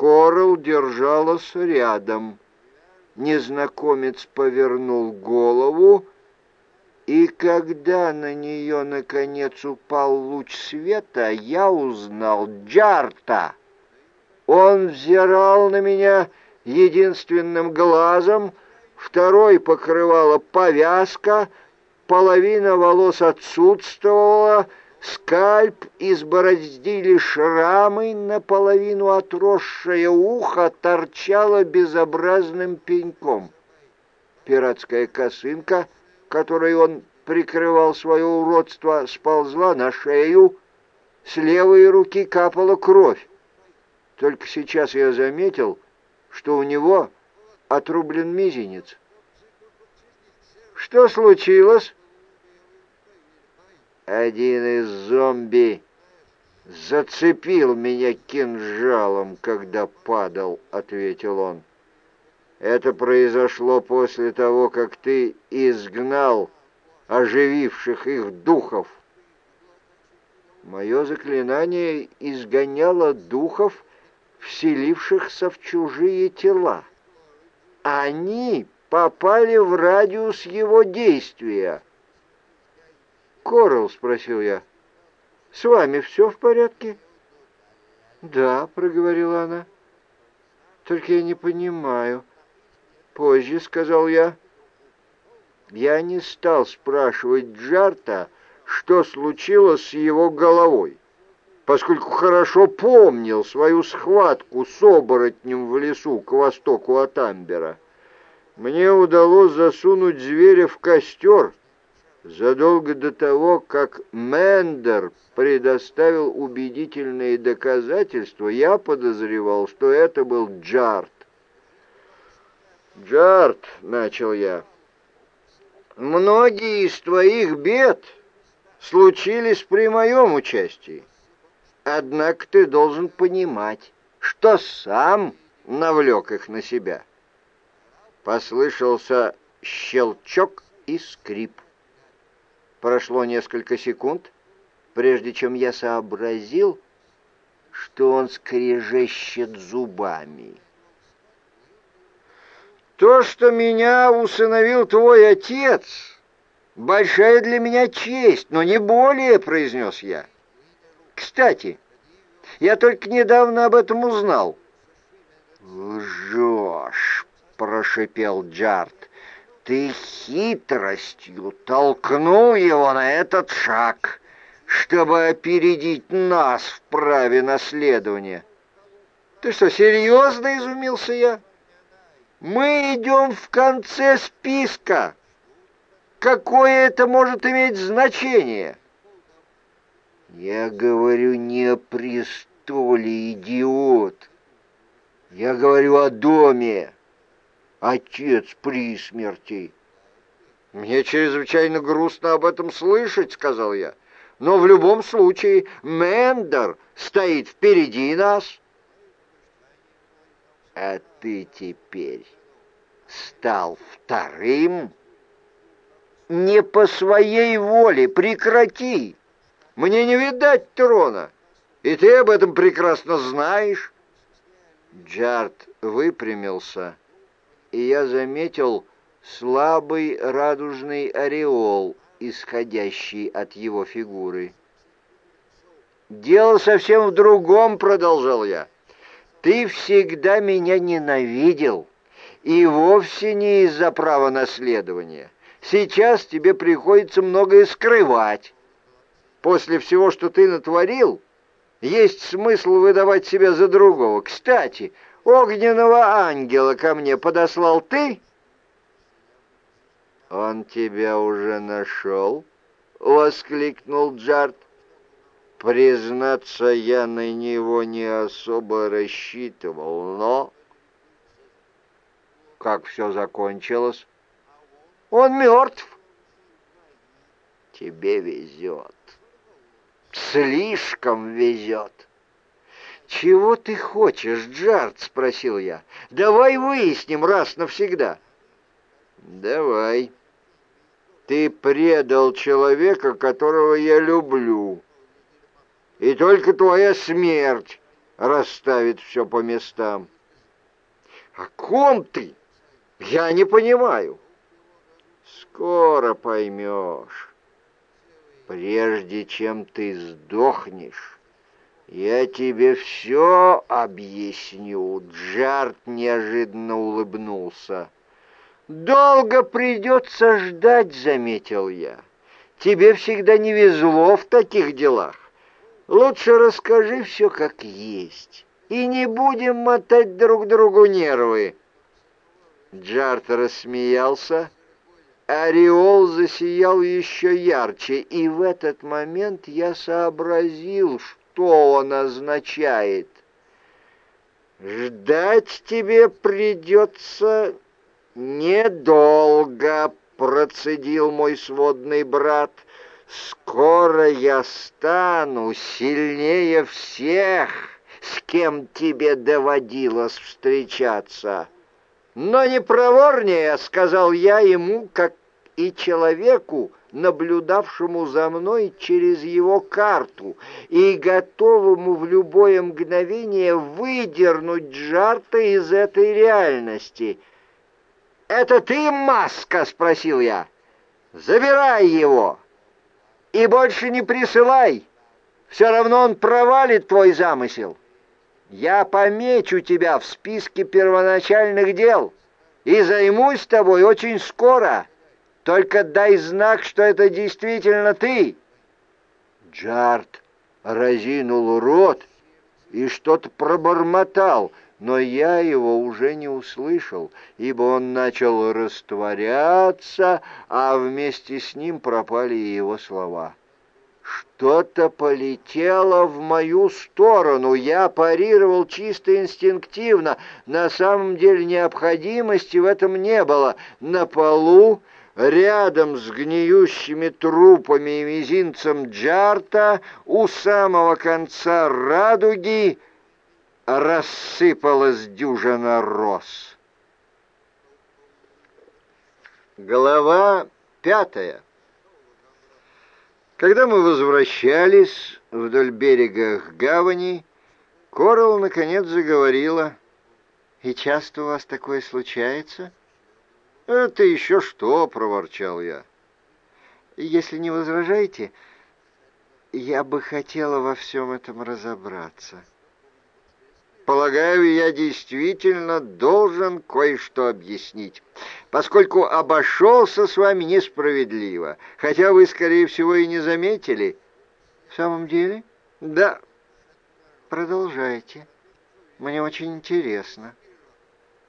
Корал держалась рядом. Незнакомец повернул голову, и когда на нее, наконец, упал луч света, я узнал Джарта. Он взирал на меня единственным глазом, второй покрывала повязка, половина волос отсутствовала, скальп избороздили шрамы, наполовину отросшее ухо торчало безобразным пеньком. Пиратская косынка, которой он прикрывал свое уродство, сползла на шею, с левой руки капала кровь. Только сейчас я заметил, что у него отрублен мизинец. «Что случилось?» Один из зомби зацепил меня кинжалом, когда падал, — ответил он. Это произошло после того, как ты изгнал ожививших их духов. Мое заклинание изгоняло духов, вселившихся в чужие тела. Они попали в радиус его действия. «Коралл?» — спросил я. «С вами все в порядке?» «Да», — проговорила она. «Только я не понимаю». «Позже», — сказал я. Я не стал спрашивать Джарта, что случилось с его головой, поскольку хорошо помнил свою схватку с оборотнем в лесу к востоку от Амбера. Мне удалось засунуть зверя в костер — задолго до того, как Мендер предоставил убедительные доказательства, я подозревал, что это был Джарт. «Джарт», — начал я, — «многие из твоих бед случились при моем участии. Однако ты должен понимать, что сам навлек их на себя». Послышался щелчок и скрип. Прошло несколько секунд, прежде чем я сообразил, что он скрежещет зубами. «То, что меня усыновил твой отец, большая для меня честь, но не более», — произнес я. «Кстати, я только недавно об этом узнал». «Лжешь», — прошипел Джарт ты хитростью толкнул его на этот шаг, чтобы опередить нас в праве наследования. Ты что, серьезно изумился я? Мы идем в конце списка. Какое это может иметь значение? Я говорю не о престоле, идиот. Я говорю о доме отец при смерти. «Мне чрезвычайно грустно об этом слышать», — сказал я. «Но в любом случае Мендер стоит впереди нас». «А ты теперь стал вторым?» «Не по своей воле, прекрати! Мне не видать трона, и ты об этом прекрасно знаешь». Джарт выпрямился и я заметил слабый радужный ореол, исходящий от его фигуры. «Дело совсем в другом», — продолжал я. «Ты всегда меня ненавидел, и вовсе не из-за права наследования. Сейчас тебе приходится многое скрывать. После всего, что ты натворил, есть смысл выдавать себя за другого. Кстати, огненного ангела ко мне подослал ты?» «Он тебя уже нашел?» — воскликнул Джарт. «Признаться, я на него не особо рассчитывал, но...» «Как все закончилось?» «Он мертв!» «Тебе везет. Слишком везет!» «Чего ты хочешь, Джард?» — спросил я. «Давай выясним раз навсегда». «Давай. Ты предал человека, которого я люблю. И только твоя смерть расставит все по местам. О ком ты? Я не понимаю. Скоро поймешь. Прежде чем ты сдохнешь, я тебе все объясню. Джарт неожиданно улыбнулся. Долго придется ждать, заметил я. Тебе всегда не везло в таких делах. Лучше расскажи все как есть, и не будем мотать друг другу нервы. Джарт рассмеялся, ореол засиял еще ярче, и в этот момент я сообразил, что он означает. «Ждать тебе придется недолго», — процедил мой сводный брат. «Скоро я стану сильнее всех, с кем тебе доводилось встречаться» но не проворнее, сказал я ему, как и человеку, наблюдавшему за мной через его карту и готовому в любое мгновение выдернуть Джарта из этой реальности. «Это ты, Маска?» — спросил я. «Забирай его и больше не присылай. Все равно он провалит твой замысел». Я помечу тебя в списке первоначальных дел и займусь тобой очень скоро. Только дай знак, что это действительно ты». Джарт разинул рот и что-то пробормотал, но я его уже не услышал, ибо он начал растворяться, а вместе с ним пропали и его слова. Что-то полетело в мою сторону. Я парировал чисто инстинктивно. На самом деле необходимости в этом не было. На полу, рядом с гниющими трупами и мизинцем Джарта, у самого конца радуги, рассыпалась дюжина роз. Глава пятая. Когда мы возвращались вдоль берега гавани, Коралл наконец заговорила. «И часто у вас такое случается?» «Это еще что?» — проворчал я. «Если не возражаете, я бы хотела во всем этом разобраться». Полагаю, я действительно должен кое-что объяснить, поскольку обошелся с вами несправедливо, хотя вы, скорее всего, и не заметили. В самом деле? Да. Продолжайте. Мне очень интересно.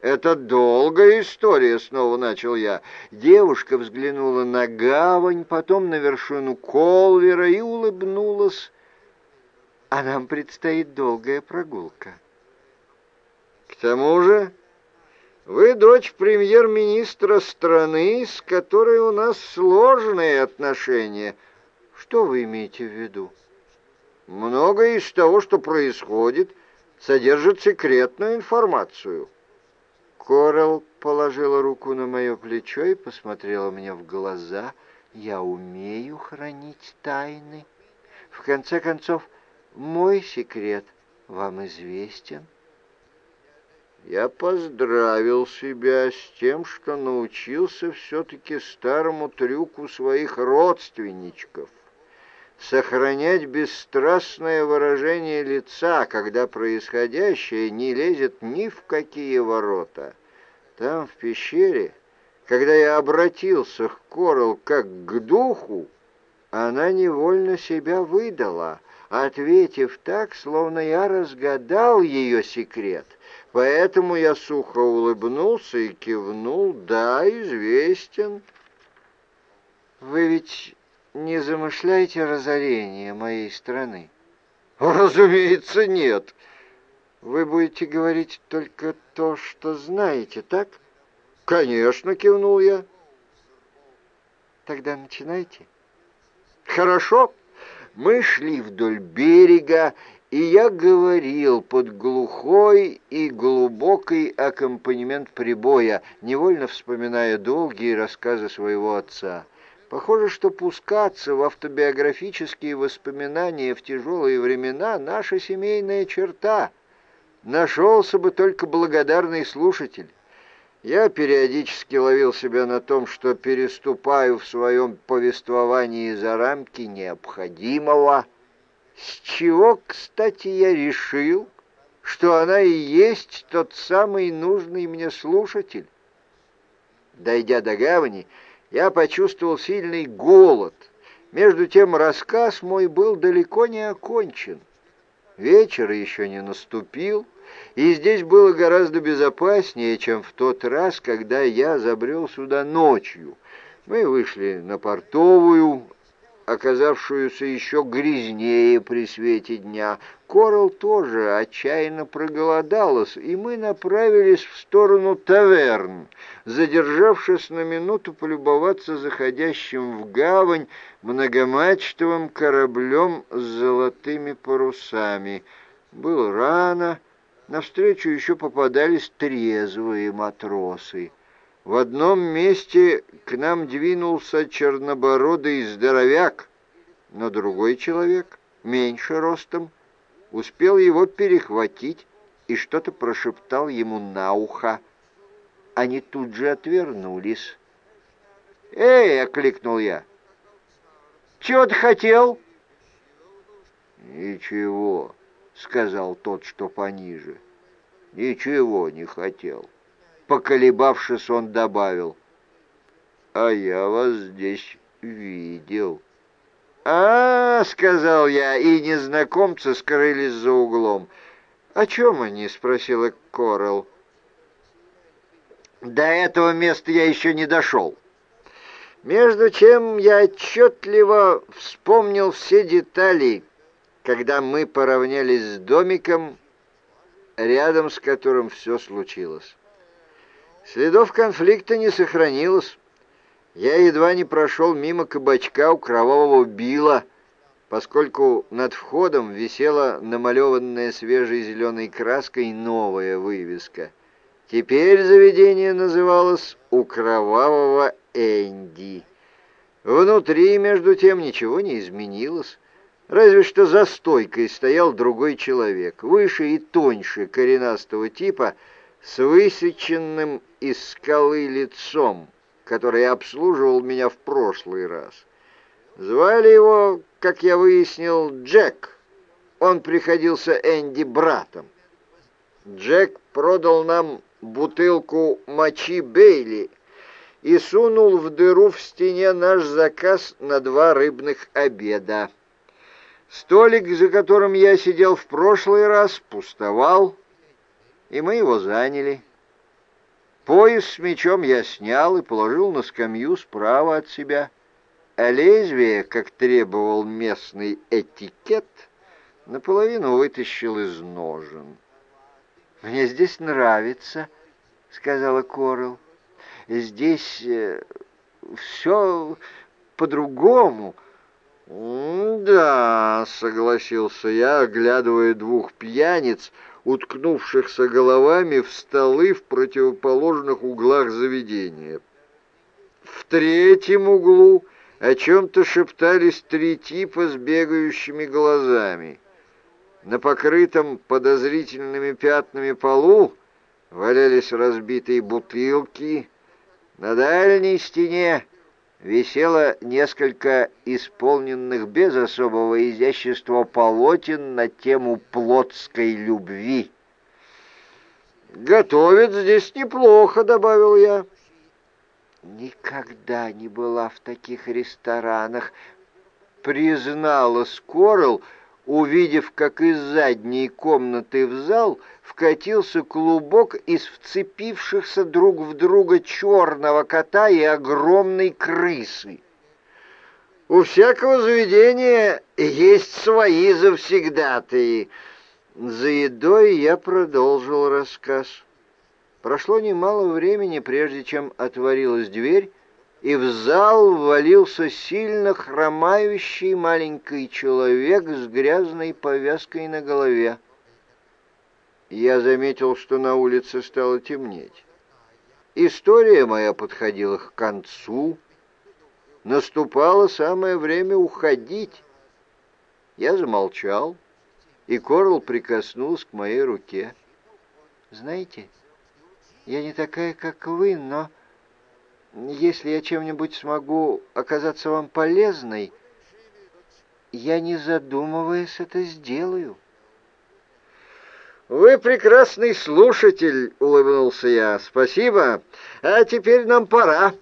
«Это долгая история», — снова начал я. Девушка взглянула на гавань, потом на вершину Колвера и улыбнулась. «А нам предстоит долгая прогулка». К тому же, вы дочь премьер-министра страны, с которой у нас сложные отношения. Что вы имеете в виду? Многое из того, что происходит, содержит секретную информацию. Корел положила руку на мое плечо и посмотрела мне в глаза. Я умею хранить тайны. В конце концов, мой секрет вам известен. Я поздравил себя с тем, что научился все-таки старому трюку своих родственничков сохранять бесстрастное выражение лица, когда происходящее не лезет ни в какие ворота. Там, в пещере, когда я обратился к Корал как к духу, она невольно себя выдала, ответив так, словно я разгадал ее секрет — Поэтому я сухо улыбнулся и кивнул. Да, известен. Вы ведь не замышляете разорение моей страны? Разумеется, нет. Вы будете говорить только то, что знаете, так? Конечно, кивнул я. Тогда начинайте. Хорошо. Мы шли вдоль берега, и я говорил под глухой и глубокий аккомпанемент прибоя, невольно вспоминая долгие рассказы своего отца. Похоже, что пускаться в автобиографические воспоминания в тяжелые времена — наша семейная черта — нашелся бы только благодарный слушатель. Я периодически ловил себя на том, что переступаю в своем повествовании за рамки необходимого. С чего, кстати, я решил, что она и есть тот самый нужный мне слушатель. Дойдя до гавани, я почувствовал сильный голод. Между тем рассказ мой был далеко не окончен. Вечер еще не наступил, и здесь было гораздо безопаснее, чем в тот раз, когда я забрел сюда ночью. Мы вышли на портовую, оказавшуюся еще грязнее при свете дня. Корал тоже отчаянно проголодалась, и мы направились в сторону таверн, задержавшись на минуту полюбоваться заходящим в гавань многомачтовым кораблем с золотыми парусами. Было рано, навстречу еще попадались трезвые матросы. В одном месте к нам двинулся чернобородый здоровяк, но другой человек, меньше ростом, успел его перехватить и что-то прошептал ему на ухо. Они тут же отвернулись. «Эй!» — окликнул я. «Чего ты хотел?» «Ничего», — сказал тот, что пониже. «Ничего не хотел». Поколебавшись, он добавил, «А я вас здесь видел». «А, — сказал я, и незнакомцы скрылись за углом. «О чем они?» — спросила Корел. «До этого места я еще не дошел». Между чем я отчетливо вспомнил все детали, когда мы поравнялись с домиком, рядом с которым все случилось. Следов конфликта не сохранилось. Я едва не прошел мимо кабачка у кровавого Била, поскольку над входом висела намалеванная свежей зеленой краской новая вывеска. Теперь заведение называлось «У кровавого Энди». Внутри, между тем, ничего не изменилось. Разве что за стойкой стоял другой человек, выше и тоньше коренастого типа, с высеченным из скалы лицом, который обслуживал меня в прошлый раз. Звали его, как я выяснил, Джек. Он приходился Энди братом. Джек продал нам бутылку мочи Бейли и сунул в дыру в стене наш заказ на два рыбных обеда. Столик, за которым я сидел в прошлый раз, пустовал, и мы его заняли. Пояс с мечом я снял и положил на скамью справа от себя, а лезвие, как требовал местный этикет, наполовину вытащил из ножен. «Мне здесь нравится», — сказала Корел. «Здесь э, все по-другому». «Да», — согласился я, оглядывая двух пьяниц, уткнувшихся головами в столы в противоположных углах заведения. В третьем углу о чем-то шептались три типа с бегающими глазами. На покрытом подозрительными пятнами полу валялись разбитые бутылки. На дальней стене висело несколько исполненных без особого изящества полотен на тему плотской любви. «Готовят здесь неплохо», — добавил я. «Никогда не была в таких ресторанах», — признала Скорл, — увидев, как из задней комнаты в зал вкатился клубок из вцепившихся друг в друга черного кота и огромной крысы. У всякого заведения есть свои завсегдатые. За едой я продолжил рассказ. Прошло немало времени, прежде чем отворилась дверь, и в зал ввалился сильно хромающий маленький человек с грязной повязкой на голове. Я заметил, что на улице стало темнеть. История моя подходила к концу. Наступало самое время уходить. Я замолчал, и Корл прикоснулся к моей руке. Знаете, я не такая, как вы, но если я чем-нибудь смогу оказаться вам полезной, я, не задумываясь, это сделаю». «Вы прекрасный слушатель», — улыбнулся я. «Спасибо. А теперь нам пора».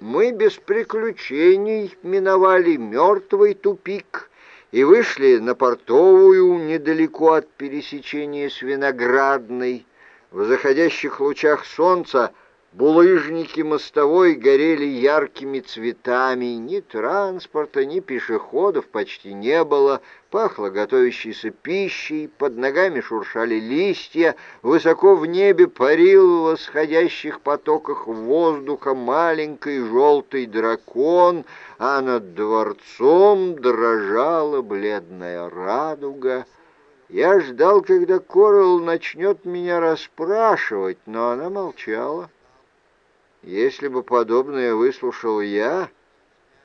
Мы без приключений миновали мертвый тупик и вышли на портовую недалеко от пересечения с Виноградной. В заходящих лучах солнца Булыжники мостовой горели яркими цветами, ни транспорта, ни пешеходов почти не было, пахло готовящейся пищей, под ногами шуршали листья, высоко в небе парил в восходящих потоках воздуха маленький желтый дракон, а над дворцом дрожала бледная радуга. Я ждал, когда Корел начнет меня расспрашивать, но она молчала. Если бы подобное выслушал я,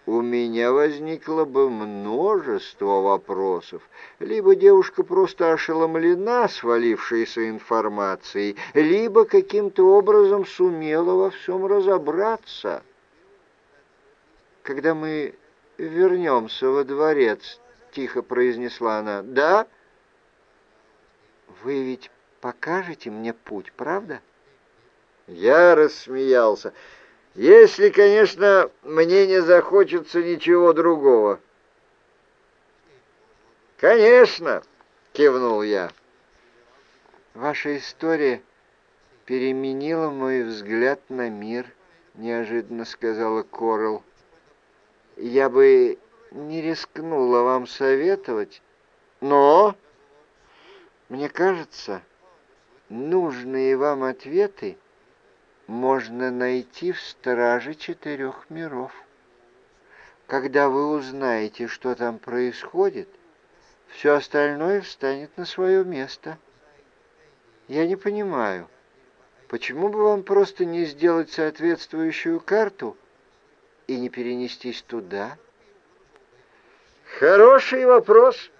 у меня возникло бы множество вопросов. Либо девушка просто ошеломлена свалившейся информацией, либо каким-то образом сумела во всем разобраться. «Когда мы вернемся во дворец», — тихо произнесла она, — «да? Вы ведь покажете мне путь, правда?» Я рассмеялся. Если, конечно, мне не захочется ничего другого. Конечно, кивнул я. Ваша история переменила мой взгляд на мир, неожиданно сказала Корел. Я бы не рискнула вам советовать, но мне кажется, нужные вам ответы можно найти в страже четырех миров. Когда вы узнаете, что там происходит, все остальное встанет на свое место. Я не понимаю, почему бы вам просто не сделать соответствующую карту и не перенестись туда? Хороший вопрос.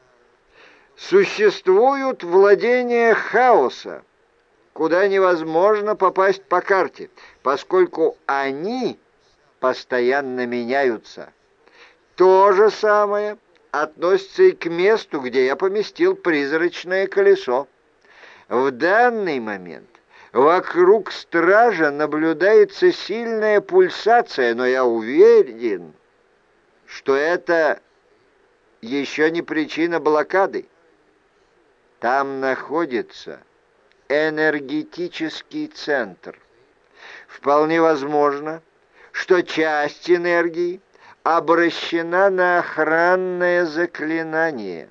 Существуют владения хаоса куда невозможно попасть по карте, поскольку они постоянно меняются. То же самое относится и к месту, где я поместил призрачное колесо. В данный момент вокруг стража наблюдается сильная пульсация, но я уверен, что это еще не причина блокады. Там находится энергетический центр. Вполне возможно, что часть энергии обращена на охранное заклинание.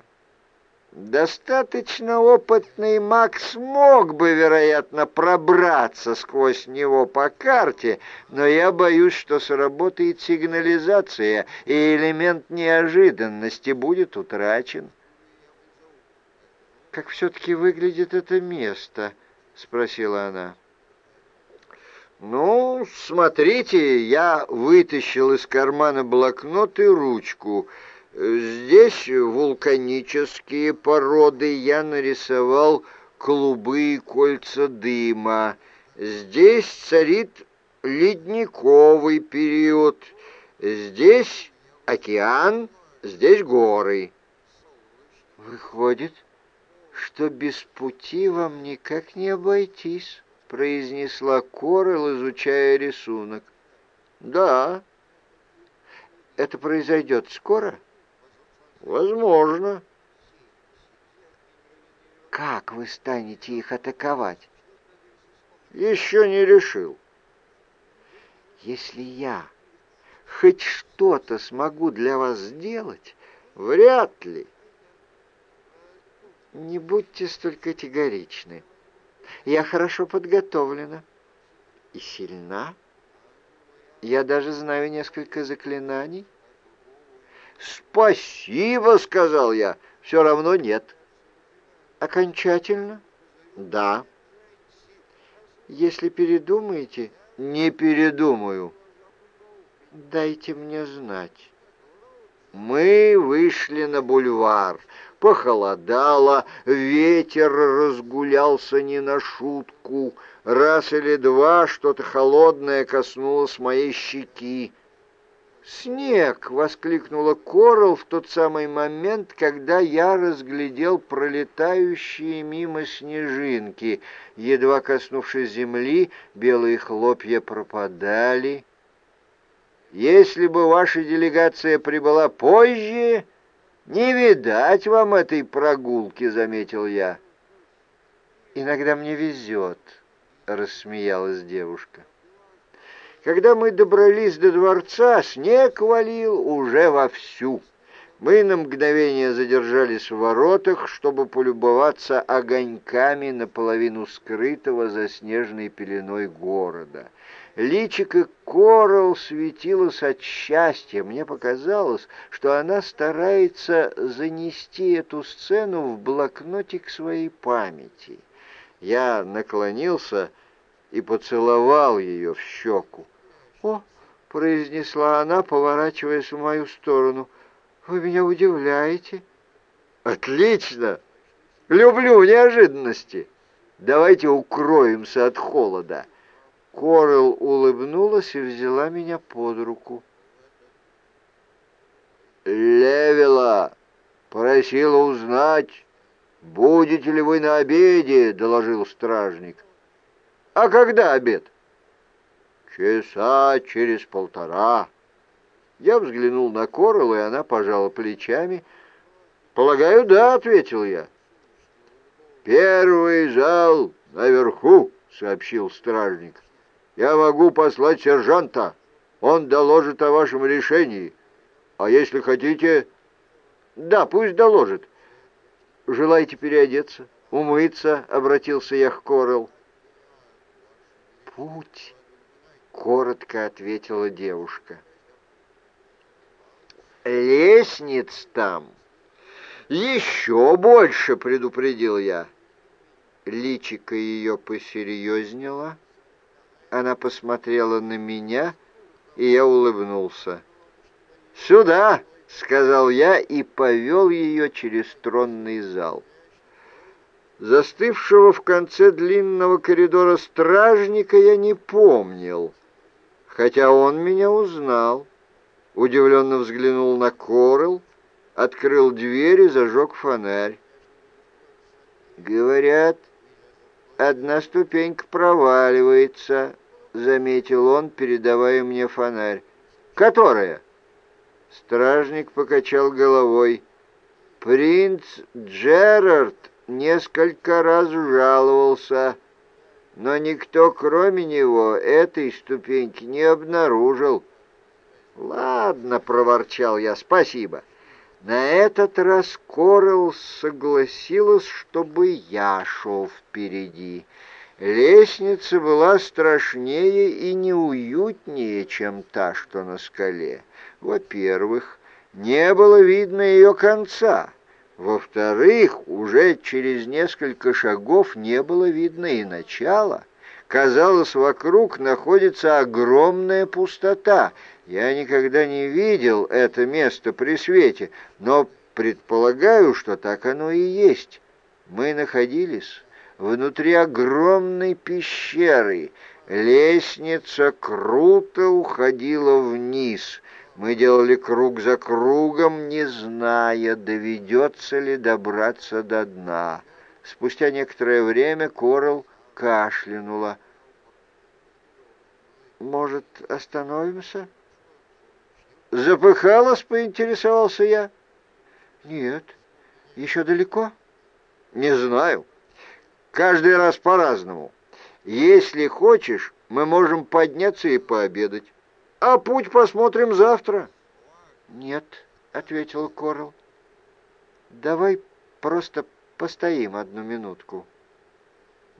Достаточно опытный маг смог бы, вероятно, пробраться сквозь него по карте, но я боюсь, что сработает сигнализация, и элемент неожиданности будет утрачен как все-таки выглядит это место?» — спросила она. «Ну, смотрите, я вытащил из кармана блокнот и ручку. Здесь вулканические породы, я нарисовал клубы и кольца дыма. Здесь царит ледниковый период. Здесь океан, здесь горы». «Выходит, что без пути вам никак не обойтись», — произнесла Корел, изучая рисунок. «Да». «Это произойдет скоро?» «Возможно». «Как вы станете их атаковать?» «Еще не решил». «Если я хоть что-то смогу для вас сделать, вряд ли». Не будьте столь категоричны. Я хорошо подготовлена и сильна. Я даже знаю несколько заклинаний. «Спасибо», — сказал я, — «все равно нет». «Окончательно?» «Да». «Если передумаете...» «Не передумаю». «Дайте мне знать». Мы вышли на бульвар. Похолодало, ветер разгулялся не на шутку. Раз или два что-то холодное коснулось моей щеки. «Снег!» — воскликнула Корал в тот самый момент, когда я разглядел пролетающие мимо снежинки. Едва коснувшись земли, белые хлопья пропадали. «Если бы ваша делегация прибыла позже, не видать вам этой прогулки», — заметил я. «Иногда мне везет», — рассмеялась девушка. Когда мы добрались до дворца, снег валил уже вовсю. Мы на мгновение задержались в воротах, чтобы полюбоваться огоньками наполовину скрытого за снежной пеленой города. Личико Корал светилось от счастья. Мне показалось, что она старается занести эту сцену в блокнотик своей памяти. Я наклонился и поцеловал ее в щеку. «О!» — произнесла она, поворачиваясь в мою сторону. «Вы меня удивляете». «Отлично! Люблю неожиданности. Давайте укроемся от холода». Корел улыбнулась и взяла меня под руку. «Левела просила узнать, будете ли вы на обеде», — доложил стражник. «А когда обед?» «Часа через полтора». Я взглянул на Корл, и она пожала плечами. «Полагаю, да», — ответил я. «Первый зал наверху», — сообщил стражник. «Я могу послать сержанта. Он доложит о вашем решении. А если хотите...» «Да, пусть доложит». «Желаете переодеться, умыться?» — обратился я к Корел. «Путь» коротко ответила девушка. «Лестниц там еще больше!» — предупредил я. Личико ее посерьезнело. Она посмотрела на меня, и я улыбнулся. «Сюда!» — сказал я и повел ее через тронный зал. Застывшего в конце длинного коридора стражника я не помнил — хотя он меня узнал. Удивленно взглянул на Корел, открыл дверь и зажег фонарь. «Говорят, одна ступенька проваливается», — заметил он, передавая мне фонарь. «Которая?» Стражник покачал головой. «Принц Джерард несколько раз жаловался» но никто, кроме него, этой ступеньки не обнаружил. «Ладно», — проворчал я, — «спасибо». На этот раз Корел согласилась, чтобы я шел впереди. Лестница была страшнее и неуютнее, чем та, что на скале. Во-первых, не было видно ее конца. Во-вторых, уже через несколько шагов не было видно и начала. Казалось, вокруг находится огромная пустота. Я никогда не видел это место при свете, но предполагаю, что так оно и есть. Мы находились внутри огромной пещеры. Лестница круто уходила вниз — мы делали круг за кругом, не зная, доведется ли добраться до дна. Спустя некоторое время Корал кашлянула. «Может, остановимся?» «Запыхалась?» — поинтересовался я. «Нет. Еще далеко?» «Не знаю. Каждый раз по-разному. Если хочешь, мы можем подняться и пообедать а путь посмотрим завтра». «Нет», — ответил Корл. «Давай просто постоим одну минутку».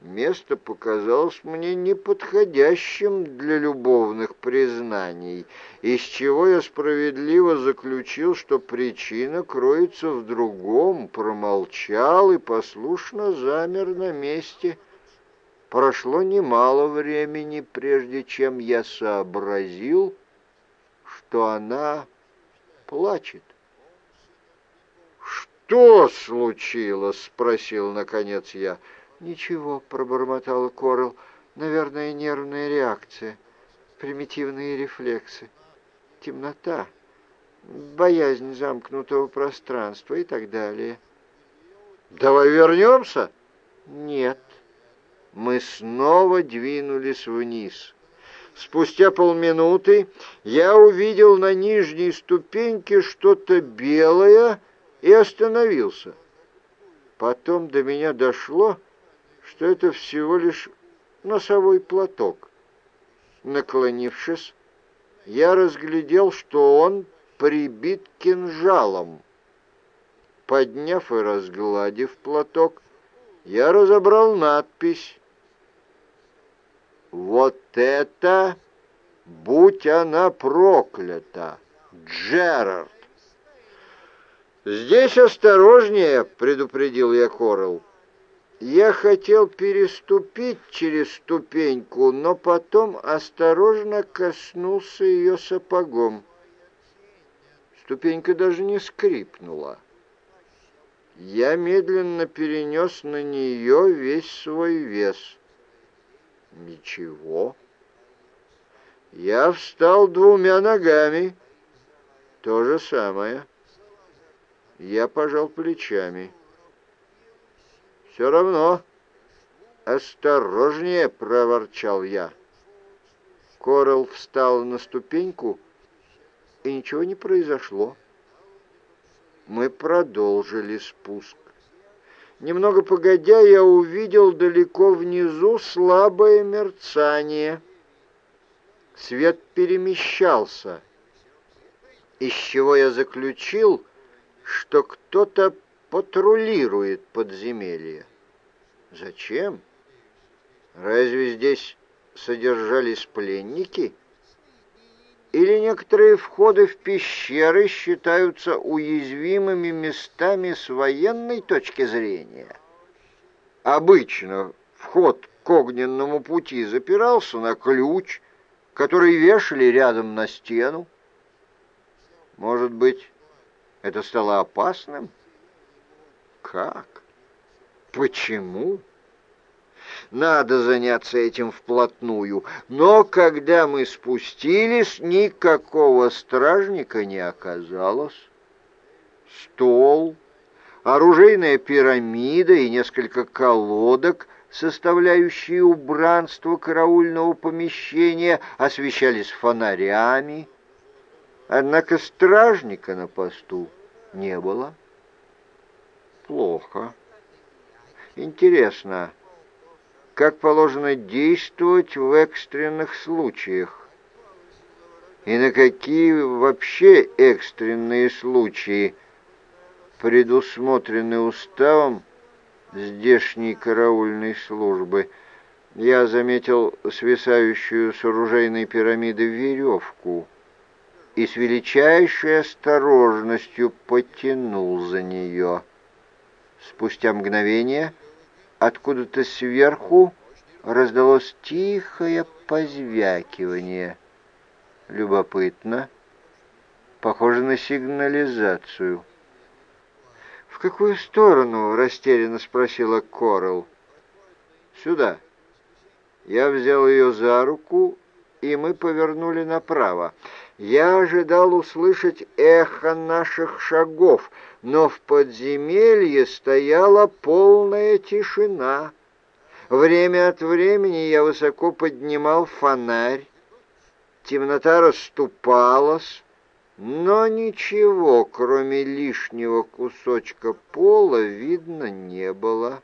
Место показалось мне неподходящим для любовных признаний, из чего я справедливо заключил, что причина кроется в другом, промолчал и послушно замер на месте — Прошло немало времени, прежде чем я сообразил, что она плачет. «Что случилось?» — спросил, наконец, я. «Ничего», — пробормотала Корл. «Наверное, нервная реакция, примитивные рефлексы, темнота, боязнь замкнутого пространства и так далее». «Давай вернемся?» «Нет». Мы снова двинулись вниз. Спустя полминуты я увидел на нижней ступеньке что-то белое и остановился. Потом до меня дошло, что это всего лишь носовой платок. Наклонившись, я разглядел, что он прибит кинжалом. Подняв и разгладив платок, я разобрал надпись вот это, будь она проклята, Джерард! «Здесь осторожнее», — предупредил я Корел. Я хотел переступить через ступеньку, но потом осторожно коснулся ее сапогом. Ступенька даже не скрипнула. Я медленно перенес на нее весь свой вес — Ничего. Я встал двумя ногами. То же самое. Я пожал плечами. Все равно. «Осторожнее!» — проворчал я. Корал встал на ступеньку, и ничего не произошло. Мы продолжили спуск. Немного погодя, я увидел далеко внизу слабое мерцание. Свет перемещался, из чего я заключил, что кто-то патрулирует подземелье. Зачем? Разве здесь содержались пленники? — или некоторые входы в пещеры считаются уязвимыми местами с военной точки зрения. Обычно вход к огненному пути запирался на ключ, который вешали рядом на стену. Может быть, это стало опасным? Как? Почему? Надо заняться этим вплотную. Но когда мы спустились, никакого стражника не оказалось. Стол, оружейная пирамида и несколько колодок, составляющие убранство караульного помещения, освещались фонарями. Однако стражника на посту не было. Плохо. Интересно, как положено действовать в экстренных случаях. И на какие вообще экстренные случаи предусмотрены уставом здешней караульной службы. Я заметил свисающую с оружейной пирамиды веревку и с величайшей осторожностью потянул за нее. Спустя мгновение Откуда-то сверху раздалось тихое позвякивание. Любопытно. Похоже на сигнализацию. «В какую сторону?» — растерянно спросила Корел. «Сюда». Я взял ее за руку, и мы повернули направо. Я ожидал услышать эхо наших шагов, но в подземелье стояла полная тишина. Время от времени я высоко поднимал фонарь. Темнота расступалась, но ничего, кроме лишнего кусочка пола, видно не было.